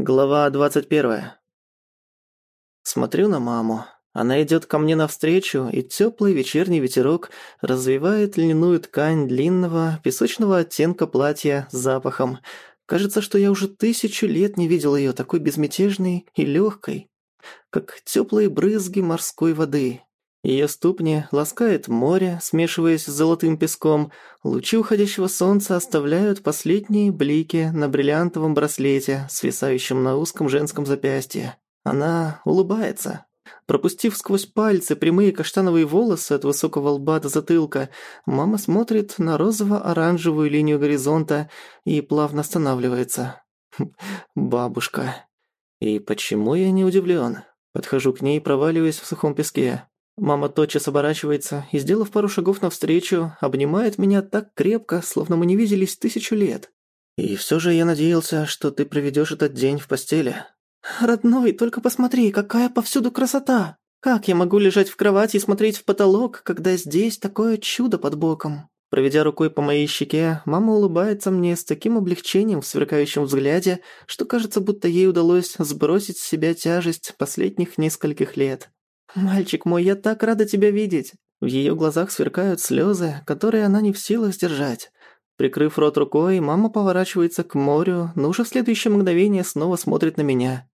Глава 21. Смотрю на маму. Она идет ко мне навстречу, и теплый вечерний ветерок развивает льняную ткань длинного песочного оттенка платья с запахом. Кажется, что я уже тысячу лет не видел ее такой безмятежной и легкой, как теплые брызги морской воды. Ее ступни ласкает море, смешиваясь с золотым песком. Лучи уходящего солнца оставляют последние блики на бриллиантовом браслете, свисающем на узком женском запястье. Она улыбается. Пропустив сквозь пальцы прямые каштановые волосы от высокого лба до затылка, мама смотрит на розово-оранжевую линию горизонта и плавно останавливается. Бабушка. И почему я не удивлен? Подхожу к ней, проваливаясь в сухом песке. Мама тотчас оборачивается и, сделав пару шагов навстречу, обнимает меня так крепко, словно мы не виделись тысячу лет. И все же я надеялся, что ты проведешь этот день в постели. Родной, только посмотри, какая повсюду красота! Как я могу лежать в кровати и смотреть в потолок, когда здесь такое чудо под боком? Проведя рукой по моей щеке, мама улыбается мне с таким облегчением в сверкающем взгляде, что кажется, будто ей удалось сбросить с себя тяжесть последних нескольких лет. «Мальчик мой, я так рада тебя видеть!» В её глазах сверкают слёзы, которые она не в силах сдержать. Прикрыв рот рукой, мама поворачивается к морю, но уже в следующее мгновение снова смотрит на меня.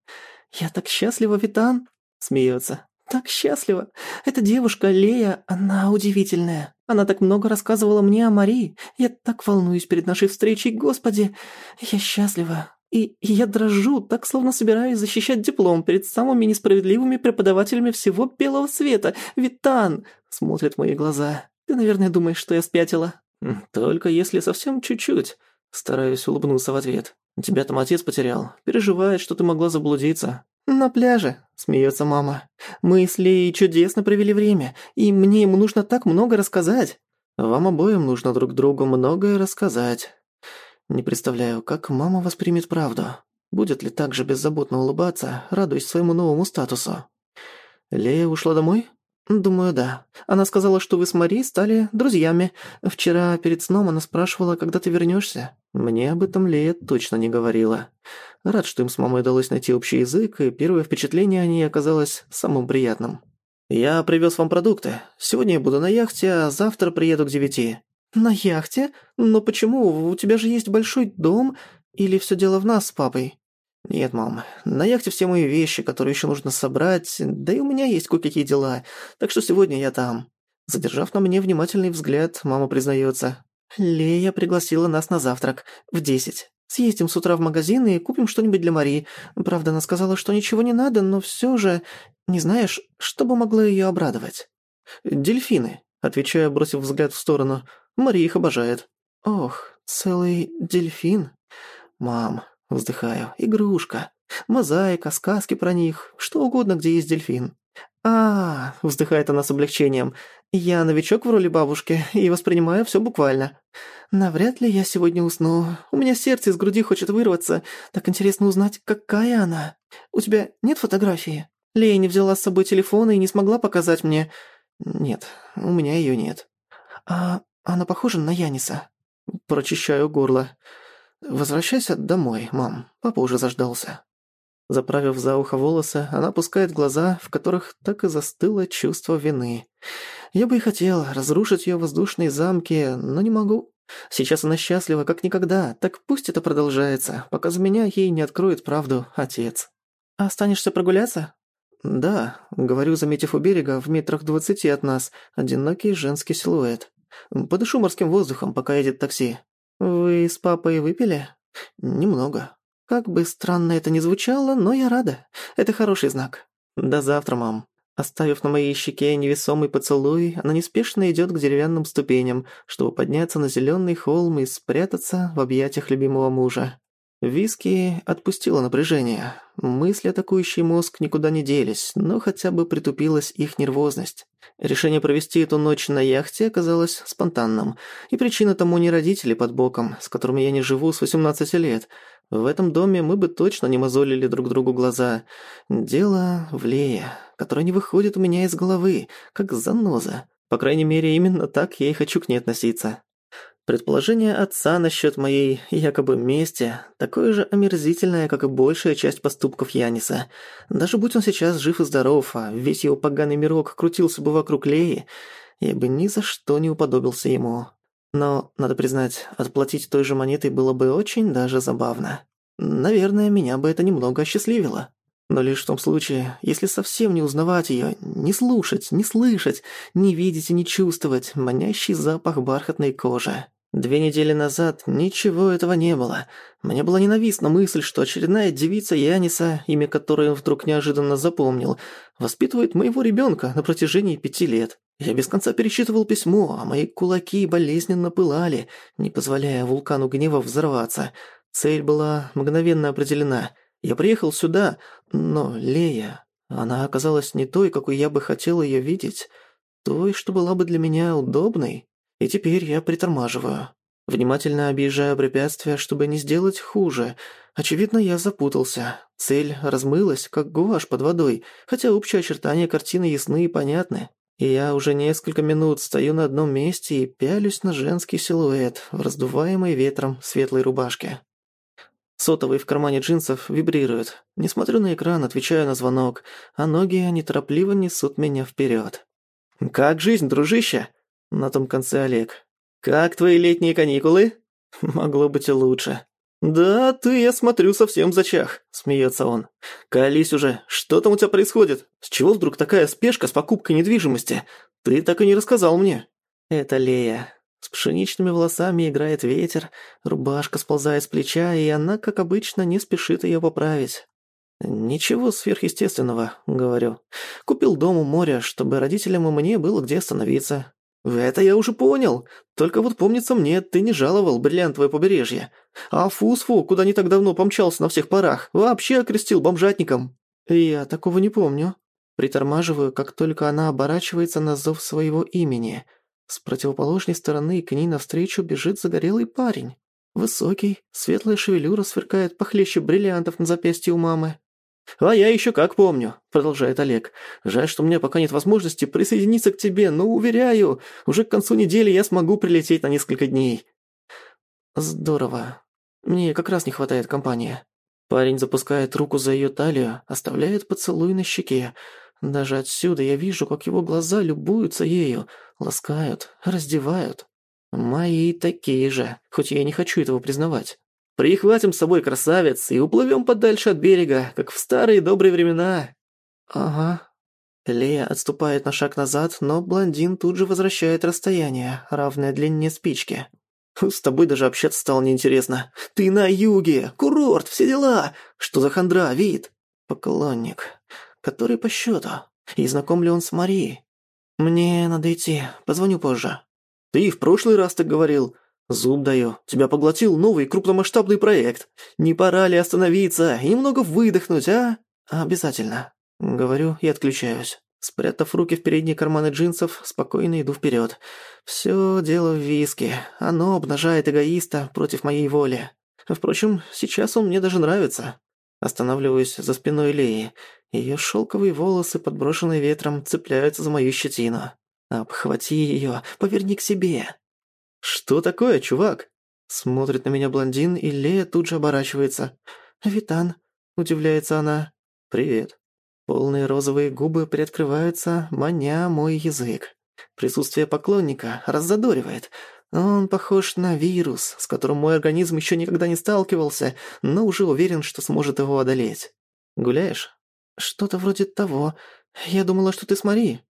«Я так счастлива, Витан!» – смеётся. «Так счастлива! Эта девушка, Лея, она удивительная. Она так много рассказывала мне о Марии. Я так волнуюсь перед нашей встречей, Господи! Я счастлива!» И, я дрожу, так словно собираюсь защищать диплом перед самыми несправедливыми преподавателями всего белого света. Витан!» Смотрит в мои глаза. «Ты, наверное, думаешь, что я спятила?» «Только если совсем чуть-чуть». Стараюсь улыбнуться в ответ. «Тебя там отец потерял. Переживает, что ты могла заблудиться». «На пляже», — смеется мама. «Мы с Леей чудесно провели время, и мне ему нужно так много рассказать». «Вам обоим нужно друг другу многое рассказать». Не представляю, как мама воспримет правду. Будет ли так же беззаботно улыбаться, радуясь своему новому статусу? Лея ушла домой? Думаю, да. Она сказала, что вы с Мари стали друзьями. Вчера перед сном она спрашивала, когда ты вернешься. Мне об этом Лея точно не говорила. Рад, что им с мамой удалось найти общий язык, и первое впечатление о ней оказалось самым приятным. «Я привез вам продукты. Сегодня я буду на яхте, а завтра приеду к девяти. «На яхте? Но почему? У тебя же есть большой дом. Или все дело в нас с папой?» «Нет, мам. На яхте все мои вещи, которые еще нужно собрать. Да и у меня есть кое-какие дела. Так что сегодня я там». Задержав на мне внимательный взгляд, мама признается. «Лея пригласила нас на завтрак. В десять. Съездим с утра в магазин и купим что-нибудь для Марии. Правда, она сказала, что ничего не надо, но все же... Не знаешь, что бы могло ее обрадовать?» «Дельфины», — отвечаю, бросив взгляд в сторону. Мария их обожает». «Ох, целый дельфин?» «Мам», — вздыхаю, — «игрушка. Мозаика, сказки про них, что угодно, где есть дельфин». «А, — вздыхает она с облегчением, — я новичок в роли бабушки и воспринимаю все буквально. Навряд ли я сегодня усну. У меня сердце из груди хочет вырваться. Так интересно узнать, какая она. У тебя нет фотографии? Лея не взяла с собой телефон и не смогла показать мне. Нет, у меня ее нет. А она похожа на Яниса. Прочищаю горло. Возвращайся домой, мам. Папа уже заждался. Заправив за ухо волосы, она опускает глаза, в которых так и застыло чувство вины. Я бы и хотел разрушить ее воздушные замки, но не могу. Сейчас она счастлива, как никогда, так пусть это продолжается, пока за меня ей не откроет правду отец. «А «Останешься прогуляться?» «Да», — говорю, заметив у берега, в метрах двадцати от нас, одинокий женский силуэт. Подышу морским воздухом, пока едет такси. Вы с папой выпили? Немного. Как бы странно это ни звучало, но я рада. Это хороший знак. До завтра, мам. Оставив на моей щеке невесомый поцелуй, она неспешно идет к деревянным ступеням, чтобы подняться на зеленый холм и спрятаться в объятиях любимого мужа. Виски отпустило напряжение. Мысли, атакующие мозг, никуда не делись, но хотя бы притупилась их нервозность. Решение провести эту ночь на яхте оказалось спонтанным, и причина тому не родители под боком, с которыми я не живу с 18 лет. В этом доме мы бы точно не мозолили друг другу глаза. Дело в Лее, которая не выходит у меня из головы, как заноза. По крайней мере, именно так я и хочу к ней относиться. Предположение отца насчет моей якобы мести такое же омерзительное, как и большая часть поступков Яниса. Даже будь он сейчас жив и здоров, а весь его поганый мирок крутился бы вокруг Леи, я бы ни за что не уподобился ему. Но, надо признать, отплатить той же монетой было бы очень даже забавно. Наверное, меня бы это немного осчастливило. Но лишь в том случае, если совсем не узнавать её, не слушать, не слышать, не видеть и не чувствовать манящий запах бархатной кожи. Две недели назад ничего этого не было. Мне была ненавистна мысль, что очередная девица Яниса, имя которой он вдруг неожиданно запомнил, воспитывает моего ребенка на протяжении пяти лет. Я без конца перечитывал письмо, а мои кулаки болезненно пылали, не позволяя вулкану гнева взорваться. Цель была мгновенно определена. Я приехал сюда, но Лея... Она оказалась не той, какой я бы хотел её видеть. Той, что была бы для меня удобной. И теперь я притормаживаю. Внимательно объезжаю препятствия, чтобы не сделать хуже. Очевидно, я запутался. Цель размылась, как гуашь под водой, хотя общие очертания картины ясны и понятны. И я уже несколько минут стою на одном месте и пялюсь на женский силуэт в раздуваемой ветром светлой рубашке. Сотовый в кармане джинсов вибрирует. Не смотрю на экран, отвечаю на звонок, а ноги неторопливо несут меня вперед. «Как жизнь, дружище?» На том конце Олег. «Как твои летние каникулы?» «Могло быть и лучше». «Да, ты, я смотрю, совсем зачах», — смеется он. «Колись уже, что там у тебя происходит? С чего вдруг такая спешка с покупкой недвижимости? Ты так и не рассказал мне». «Это Лея. С пшеничными волосами играет ветер, рубашка сползает с плеча, и она, как обычно, не спешит ее поправить». «Ничего сверхъестественного», — говорю. «Купил дом у моря, чтобы родителям и мне было где остановиться. «Это я уже понял. Только вот помнится мне, ты не жаловал бриллиантовое побережье. А Фусфу, куда не так давно помчался на всех парах, вообще окрестил бомжатником». «Я такого не помню». Притормаживаю, как только она оборачивается на зов своего имени. С противоположной стороны к ней навстречу бежит загорелый парень. Высокий, светлая шевелюра сверкает похлеще бриллиантов на запястье у мамы. «А я еще как помню», — продолжает Олег. «Жаль, что у меня пока нет возможности присоединиться к тебе, но, уверяю, уже к концу недели я смогу прилететь на несколько дней». «Здорово. Мне как раз не хватает компании». Парень запускает руку за ее талию, оставляет поцелуй на щеке. Даже отсюда я вижу, как его глаза любуются ею, ласкают, раздевают. Мои такие же, хоть я и не хочу этого признавать. Прихватим с собой красавец и уплывем подальше от берега, как в старые добрые времена». «Ага». Лея отступает на шаг назад, но блондин тут же возвращает расстояние, равное длине спички. «С тобой даже общаться стало неинтересно. Ты на юге, курорт, все дела. Что за хандра, вид?» «Поклонник. Который по счету. И знаком ли он с Марией?» «Мне надо идти. Позвоню позже». «Ты в прошлый раз так говорил. «Зуб даю. Тебя поглотил новый крупномасштабный проект. Не пора ли остановиться и немного выдохнуть, а?» «Обязательно». Говорю и отключаюсь. Спрятав руки в передние карманы джинсов, спокойно иду вперед. Все дело в виске. Оно обнажает эгоиста против моей воли. Впрочем, сейчас он мне даже нравится. Останавливаюсь за спиной Леи. Ее шелковые волосы, подброшенные ветром, цепляются за мою щетину. Обхвати ее, поверни к себе. «Что такое, чувак?» Смотрит на меня блондин, и Лея тут же оборачивается. «Витан», — удивляется она. «Привет». Полные розовые губы приоткрываются, маня мой язык. Присутствие поклонника раззадоривает. Он похож на вирус, с которым мой организм еще никогда не сталкивался, но уже уверен, что сможет его одолеть. «Гуляешь?» «Что-то вроде того. Я думала, что ты с Мари».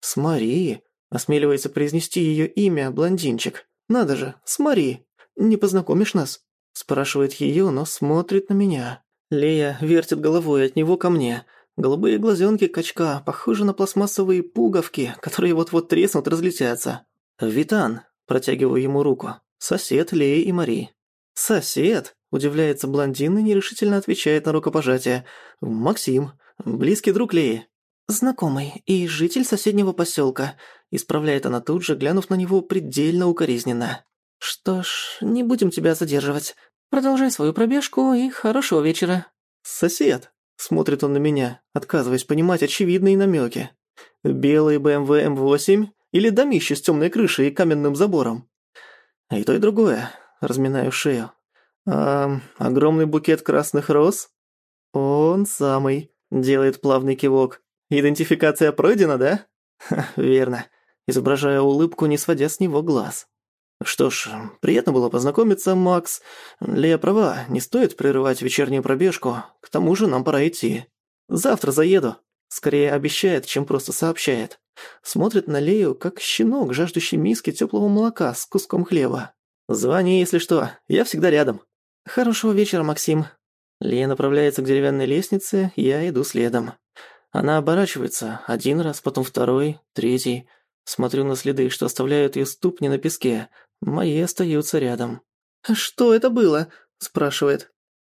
«С Мари?» — осмеливается произнести ее имя блондинчик. «Надо же, смотри, не познакомишь нас?» Спрашивает ее, но смотрит на меня. Лея вертит головой от него ко мне. Голубые глазенки качка похожи на пластмассовые пуговки, которые вот-вот треснут разлетятся. «Витан», протягиваю ему руку. «Сосед Леи и Мари». «Сосед?» – удивляется блондин и нерешительно отвечает на рукопожатие. «Максим, близкий друг Леи». «Знакомый и житель соседнего поселка», – исправляет она тут же, глянув на него предельно укоризненно. «Что ж, не будем тебя задерживать. Продолжай свою пробежку и хорошего вечера». «Сосед», – смотрит он на меня, отказываясь понимать очевидные намеки. «Белый BMW M8 или домище с темной крышей и каменным забором?» И то, и другое. Разминаю шею. А, огромный букет красных роз? Он самый. Делает плавный кивок. Идентификация пройдена, да? Ха, верно. Изображая улыбку, не сводя с него глаз. Что ж, приятно было познакомиться, Макс. Лея права, не стоит прерывать вечернюю пробежку. К тому же нам пора идти. Завтра заеду. Скорее обещает, чем просто сообщает. Смотрит на Лею, как щенок, жаждущий миски теплого молока с куском хлеба. «Звони, если что. Я всегда рядом». «Хорошего вечера, Максим». Лея направляется к деревянной лестнице, я иду следом. Она оборачивается, один раз, потом второй, третий. Смотрю на следы, что оставляют ее ступни на песке. Мои остаются рядом. «Что это было?» – спрашивает.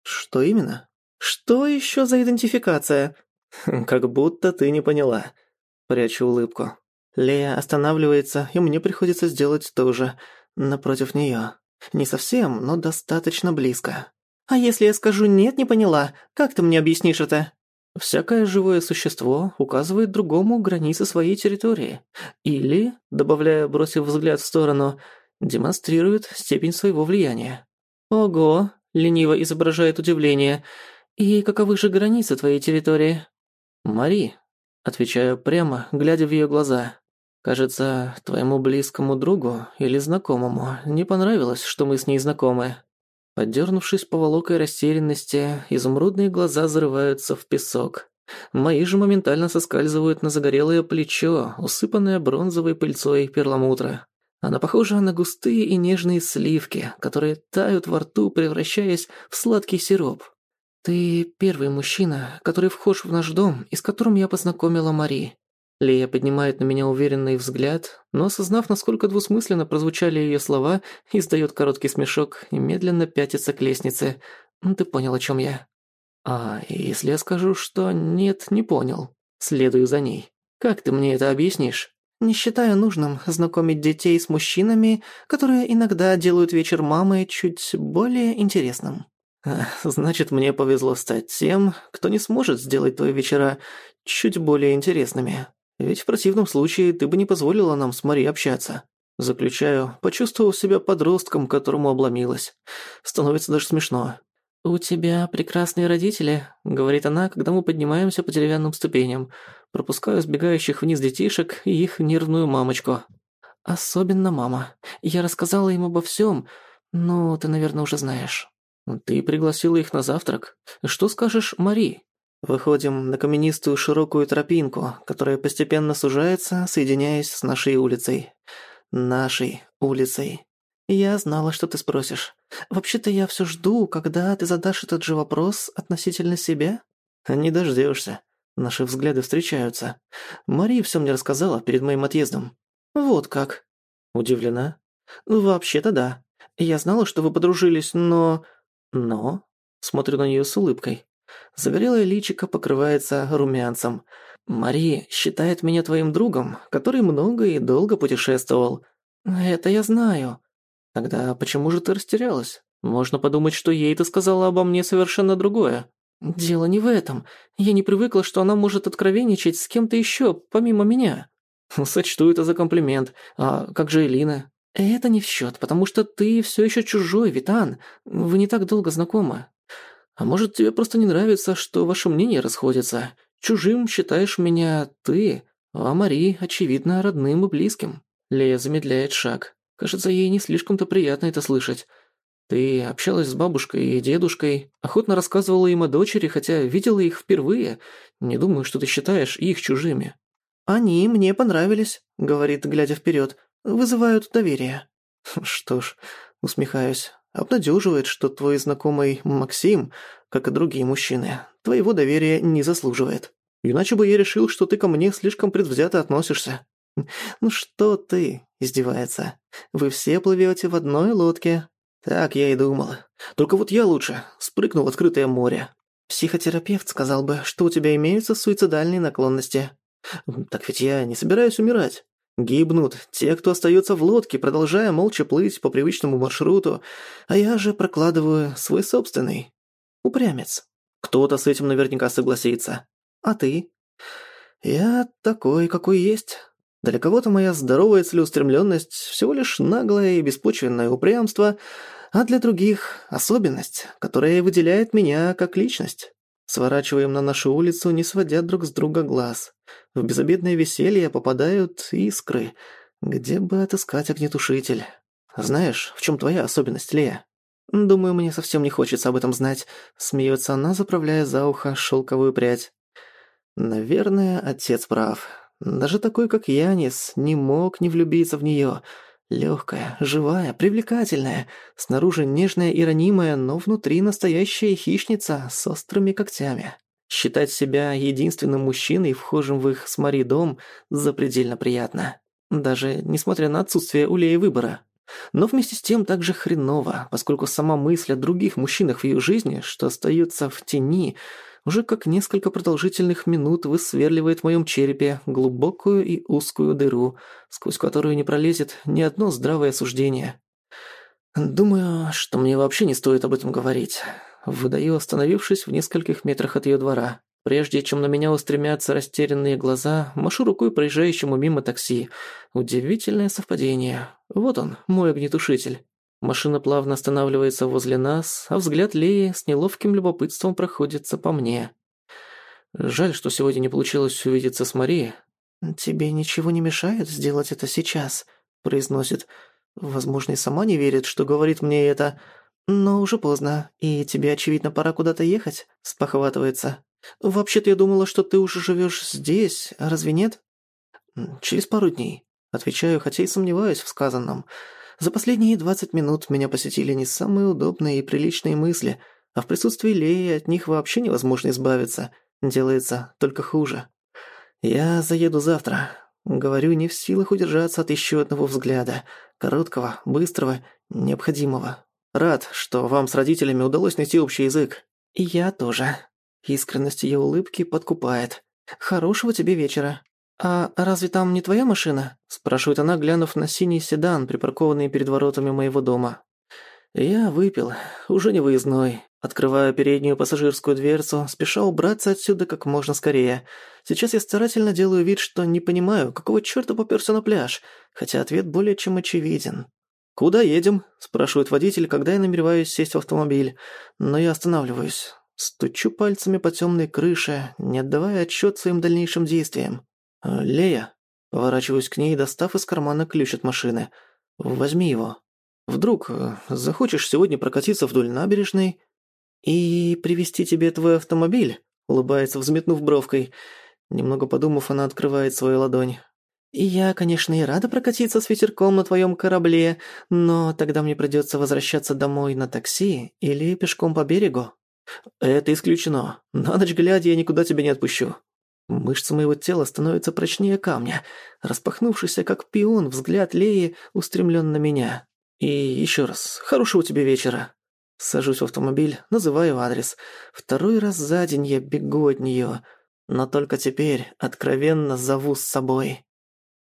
«Что именно?» «Что еще за идентификация?» «Как будто ты не поняла». Прячу улыбку. Лея останавливается, и мне приходится сделать то же. Напротив нее. Не совсем, но достаточно близко. «А если я скажу «нет, не поняла», как ты мне объяснишь это?» Всякое живое существо указывает другому границы своей территории. Или, добавляя, бросив взгляд в сторону, демонстрирует степень своего влияния. «Ого!» – лениво изображает удивление. «И каковы же границы твоей территории?» «Мари», – отвечаю прямо, глядя в ее глаза. «Кажется, твоему близкому другу или знакомому не понравилось, что мы с ней знакомы». Поддернувшись поволокой растерянности, изумрудные глаза зарываются в песок. Мои же моментально соскальзывают на загорелое плечо, усыпанное бронзовой пыльцой перламутра. Она похожа на густые и нежные сливки, которые тают во рту, превращаясь в сладкий сироп. «Ты первый мужчина, который вхож в наш дом и с которым я познакомила Мари». Лея поднимает на меня уверенный взгляд, но осознав, насколько двусмысленно прозвучали ее слова, издает короткий смешок и медленно пятится к лестнице. «Ты понял, о чем я?» «А если я скажу, что нет, не понял?» Следую за ней. «Как ты мне это объяснишь?» Не считаю нужным знакомить детей с мужчинами, которые иногда делают вечер мамы чуть более интересным. Значит, мне повезло стать тем, кто не сможет сделать твои вечера чуть более интересными. Ведь в противном случае ты бы не позволила нам с Мари общаться. Заключаю, почувствовал себя подростком, которому обломилась. Становится даже смешно. «У тебя прекрасные родители», — говорит она, когда мы поднимаемся по деревянным ступеням. Пропускаю сбегающих вниз детишек и их нервную мамочку. «Особенно мама. Я рассказала им обо всем, но ты, наверное, уже знаешь». «Ты пригласила их на завтрак. Что скажешь Мари?» Выходим на каменистую широкую тропинку, которая постепенно сужается, соединяясь с нашей улицей. Нашей улицей. Я знала, что ты спросишь. Вообще-то я все жду, когда ты задашь этот же вопрос относительно себя. Не дождешься. Наши взгляды встречаются. Мария все мне рассказала перед моим отъездом. Вот как. Удивлена? Вообще-то да. Я знала, что вы подружились, но... Но... Смотрю на нее с улыбкой. Загорелое личико покрывается румянцем. «Мари считает меня твоим другом, который много и долго путешествовал». «Это я знаю». «Тогда почему же ты растерялась? Можно подумать, что ей ты сказала обо мне совершенно другое». «Дело не в этом. Я не привыкла, что она может откровенничать с кем-то еще, помимо меня». «Сочту это за комплимент. А как же Элина?» «Это не в счет, потому что ты все еще чужой, Витан. Вы не так долго знакомы. А может, тебе просто не нравится, что ваши мнения расходятся? Чужим считаешь меня ты, а Мари, очевидно, родным и близким». Лея замедляет шаг. Кажется, ей не слишком-то приятно это слышать. Ты общалась с бабушкой и дедушкой, охотно рассказывала им о дочери, хотя видела их впервые. Не думаю, что ты считаешь их чужими». «Они мне понравились», — говорит, глядя вперед. «Вызывают доверие». «Что ж», — усмехаюсь, Обнадеживает, что твой знакомый Максим, как и другие мужчины, твоего доверия не заслуживает. Иначе бы я решил, что ты ко мне слишком предвзято относишься. Ну что ты, издевается. Вы все плывете в одной лодке. Так я и думал. Только вот я лучше спрыгнул в открытое море. Психотерапевт сказал бы, что у тебя имеются суицидальные наклонности. Так ведь я не собираюсь умирать. Гибнут те, кто остается в лодке, продолжая молча плыть по привычному маршруту, а я же прокладываю свой собственный. Упрямец. Кто-то с этим наверняка согласится. А ты? Я такой, какой есть. Для кого-то моя здоровая целеустремленность всего лишь наглое и беспочвенное упрямство, а для других – особенность, которая выделяет меня как личность. Сворачиваем на нашу улицу, не сводя друг с друга глаз. В безобидное веселье попадают искры. Где бы отыскать огнетушитель? Знаешь, в чем твоя особенность, Лея? Думаю, мне совсем не хочется об этом знать. Смеется она, заправляя за ухо шелковую прядь. Наверное, отец прав. Даже такой, как Янис, не мог не влюбиться в нее. Легкая, живая, привлекательная, снаружи нежная и ранимая, но внутри настоящая хищница с острыми когтями. Считать себя единственным мужчиной, вхожим в их с Мари дом, запредельно приятно. Даже несмотря на отсутствие у Леи выбора. Но вместе с тем также хреново, поскольку сама мысль о других мужчинах в ее жизни, что остаются в тени, уже как несколько продолжительных минут высверливает в моем черепе глубокую и узкую дыру, сквозь которую не пролезет ни одно здравое суждение. Думаю, что мне вообще не стоит об этом говорить. Выдаю, остановившись в нескольких метрах от ее двора. Прежде чем на меня устремятся растерянные глаза, машу рукой проезжающему мимо такси. Удивительное совпадение. Вот он, мой огнетушитель. Машина плавно останавливается возле нас, а взгляд Леи с неловким любопытством проходится по мне. Жаль, что сегодня не получилось увидеться с Марией. «Тебе ничего не мешает сделать это сейчас?» – произносит. Возможно, и сама не верит, что говорит мне это. Но уже поздно, и тебе, очевидно, пора куда-то ехать, спохватывается. Вообще-то я думала, что ты уже живешь здесь, разве нет? Через пару дней. Отвечаю, хотя и сомневаюсь в сказанном. За последние двадцать минут меня посетили не самые удобные и приличные мысли, а в присутствии Леи от них вообще невозможно избавиться. Делается только хуже. Я заеду завтра. Говорю, не в силах удержаться от еще одного взгляда. Короткого, быстрого, необходимого. Рад, что вам с родителями удалось найти общий язык. И я тоже. Искренность ее улыбки подкупает. Хорошего тебе вечера. «А разве там не твоя машина?» – спрашивает она, глянув на синий седан, припаркованный перед воротами моего дома. Я выпил, уже не выездной. Открывая переднюю пассажирскую дверцу, спеша убраться отсюда как можно скорее. Сейчас я старательно делаю вид, что не понимаю, какого чёрта попёрся на пляж, хотя ответ более чем очевиден. «Куда едем?» – спрашивает водитель, когда я намереваюсь сесть в автомобиль. Но я останавливаюсь. Стучу пальцами по тёмной крыше, не отдавая отчёт своим дальнейшим действиям. «Э, «Лея», поворачиваюсь к ней, достав из кармана ключ от машины. «Возьми его. Вдруг э, захочешь сегодня прокатиться вдоль набережной и привести тебе твой автомобиль?» улыбается, взметнув бровкой. Немного подумав, она открывает свою ладонь. И «Я, конечно, и рада прокатиться с ветерком на твоем корабле, но тогда мне придется возвращаться домой на такси или пешком по берегу». «Это исключено. На ночь глядя я никуда тебя не отпущу». Мышцы моего тела становятся прочнее камня. Распахнувшийся, как пион, взгляд Леи устремлен на меня. И еще раз, хорошего тебе вечера. Сажусь в автомобиль, называю адрес. Второй раз за день я бегу от нее, но только теперь откровенно зову с собой.